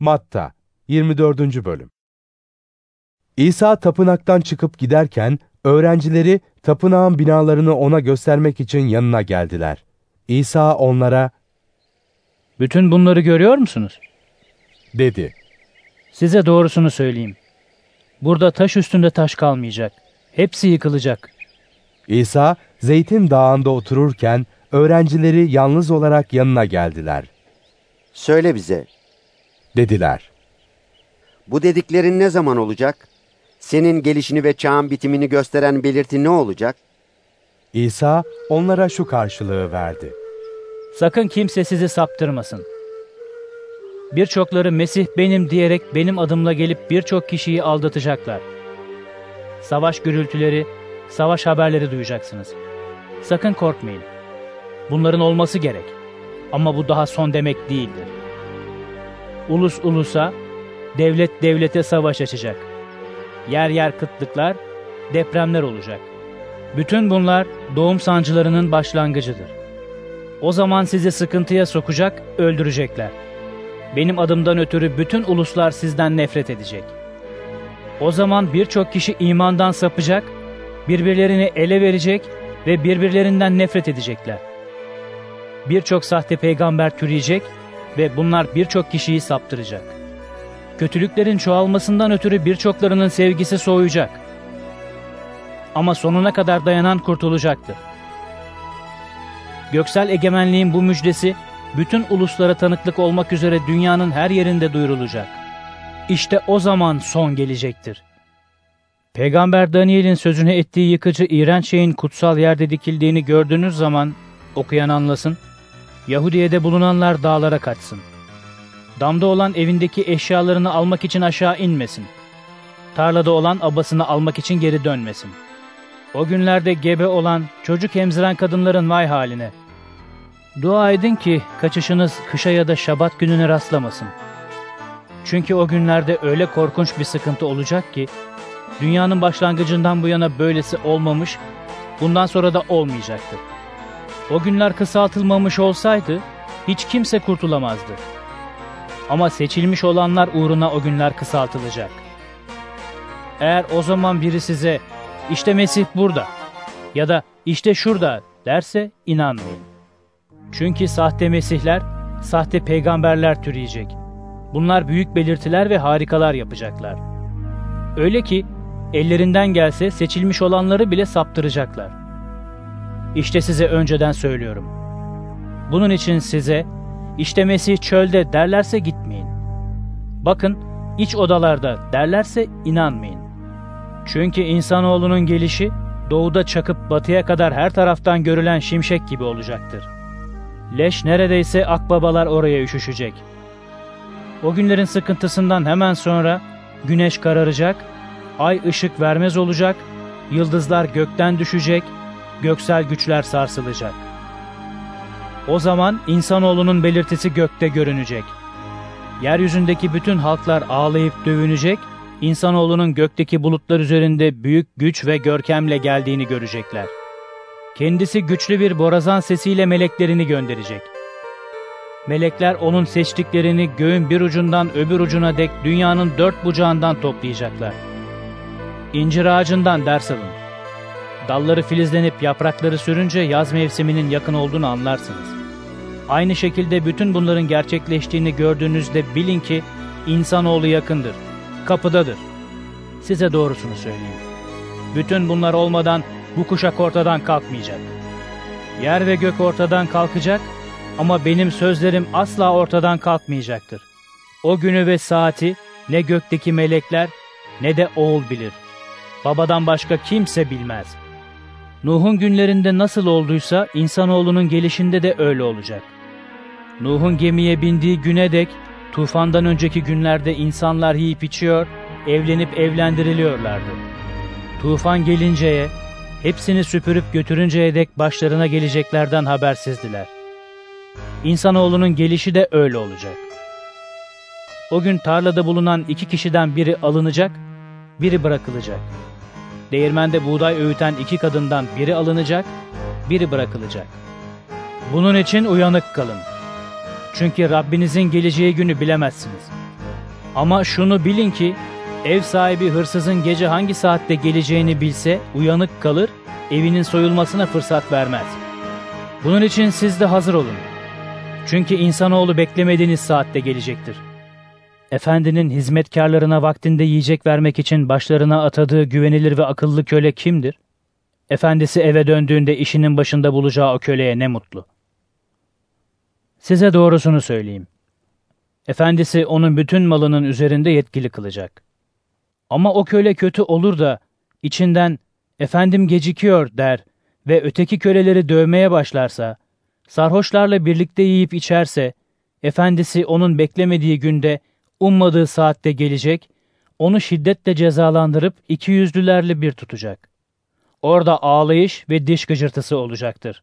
Matta 24. Bölüm İsa tapınaktan çıkıp giderken öğrencileri tapınağın binalarını ona göstermek için yanına geldiler. İsa onlara Bütün bunları görüyor musunuz? dedi. Size doğrusunu söyleyeyim. Burada taş üstünde taş kalmayacak. Hepsi yıkılacak. İsa Zeytin Dağı'nda otururken öğrencileri yalnız olarak yanına geldiler. Söyle bize, Dediler. bu dediklerin ne zaman olacak? Senin gelişini ve çağın bitimini gösteren belirti ne olacak? İsa onlara şu karşılığı verdi. Sakın kimse sizi saptırmasın. Birçokları Mesih benim diyerek benim adımla gelip birçok kişiyi aldatacaklar. Savaş gürültüleri, savaş haberleri duyacaksınız. Sakın korkmayın. Bunların olması gerek. Ama bu daha son demek değildir. Ulus ulusa, devlet devlete savaş açacak. Yer yer kıtlıklar, depremler olacak. Bütün bunlar doğum sancılarının başlangıcıdır. O zaman sizi sıkıntıya sokacak, öldürecekler. Benim adımdan ötürü bütün uluslar sizden nefret edecek. O zaman birçok kişi imandan sapacak, birbirlerini ele verecek ve birbirlerinden nefret edecekler. Birçok sahte peygamber türeyecek ve bunlar birçok kişiyi saptıracak. Kötülüklerin çoğalmasından ötürü birçoklarının sevgisi soğuyacak. Ama sonuna kadar dayanan kurtulacaktır. Göksel egemenliğin bu müjdesi bütün uluslara tanıklık olmak üzere dünyanın her yerinde duyurulacak. İşte o zaman son gelecektir. Peygamber Daniel'in sözünü ettiği yıkıcı iğrenç şeyin kutsal yerde dikildiğini gördüğünüz zaman okuyan anlasın, Yahudiye'de bulunanlar dağlara kaçsın. Damda olan evindeki eşyalarını almak için aşağı inmesin. Tarlada olan abasını almak için geri dönmesin. O günlerde gebe olan, çocuk emziren kadınların vay haline. Dua edin ki kaçışınız kışa ya da şabat gününe rastlamasın. Çünkü o günlerde öyle korkunç bir sıkıntı olacak ki, dünyanın başlangıcından bu yana böylesi olmamış, bundan sonra da olmayacaktır. O günler kısaltılmamış olsaydı, hiç kimse kurtulamazdı. Ama seçilmiş olanlar uğruna o günler kısaltılacak. Eğer o zaman biri size, işte Mesih burada ya da işte şurada derse inanmayın. Çünkü sahte mesihler, sahte peygamberler türeyecek. Bunlar büyük belirtiler ve harikalar yapacaklar. Öyle ki ellerinden gelse seçilmiş olanları bile saptıracaklar. İşte size önceden söylüyorum. Bunun için size işte Mesih çölde derlerse gitmeyin. Bakın iç odalarda derlerse inanmayın. Çünkü insanoğlunun gelişi doğuda çakıp batıya kadar her taraftan görülen şimşek gibi olacaktır. Leş neredeyse akbabalar oraya üşüşecek. O günlerin sıkıntısından hemen sonra güneş kararacak, ay ışık vermez olacak, yıldızlar gökten düşecek, göksel güçler sarsılacak. O zaman insanoğlunun belirtisi gökte görünecek. Yeryüzündeki bütün halklar ağlayıp dövünecek, insanoğlunun gökteki bulutlar üzerinde büyük güç ve görkemle geldiğini görecekler. Kendisi güçlü bir borazan sesiyle meleklerini gönderecek. Melekler onun seçtiklerini göğün bir ucundan öbür ucuna dek dünyanın dört bucağından toplayacaklar. İncir ağacından ders alın. Dalları filizlenip yaprakları sürünce yaz mevsiminin yakın olduğunu anlarsınız. Aynı şekilde bütün bunların gerçekleştiğini gördüğünüzde bilin ki insanoğlu yakındır, kapıdadır. Size doğrusunu söyleyeyim. Bütün bunlar olmadan bu kuşak ortadan kalkmayacak. Yer ve gök ortadan kalkacak ama benim sözlerim asla ortadan kalkmayacaktır. O günü ve saati ne gökteki melekler ne de oğul bilir. Babadan başka kimse bilmez. Nuh'un günlerinde nasıl olduysa insanoğlunun gelişinde de öyle olacak. Nuh'un gemiye bindiği güne dek tufandan önceki günlerde insanlar yiyip içiyor, evlenip evlendiriliyorlardı. Tufan gelinceye, hepsini süpürüp götürünceye dek başlarına geleceklerden habersizdiler. İnsanoğlunun gelişi de öyle olacak. O gün tarlada bulunan iki kişiden biri alınacak, biri bırakılacak. Değirmende buğday öğüten iki kadından biri alınacak, biri bırakılacak. Bunun için uyanık kalın. Çünkü Rabbinizin geleceği günü bilemezsiniz. Ama şunu bilin ki ev sahibi hırsızın gece hangi saatte geleceğini bilse uyanık kalır, evinin soyulmasına fırsat vermez. Bunun için siz de hazır olun. Çünkü insanoğlu beklemediğiniz saatte gelecektir. Efendinin hizmetkarlarına vaktinde yiyecek vermek için başlarına atadığı güvenilir ve akıllı köle kimdir? Efendisi eve döndüğünde işinin başında bulacağı o köleye ne mutlu. Size doğrusunu söyleyeyim. Efendisi onun bütün malının üzerinde yetkili kılacak. Ama o köle kötü olur da içinden efendim gecikiyor der ve öteki köleleri dövmeye başlarsa, sarhoşlarla birlikte yiyip içerse, efendisi onun beklemediği günde, ummadığı saatte gelecek, onu şiddetle cezalandırıp iki yüzlülerle bir tutacak. Orada ağlayış ve diş gıcırtısı olacaktır.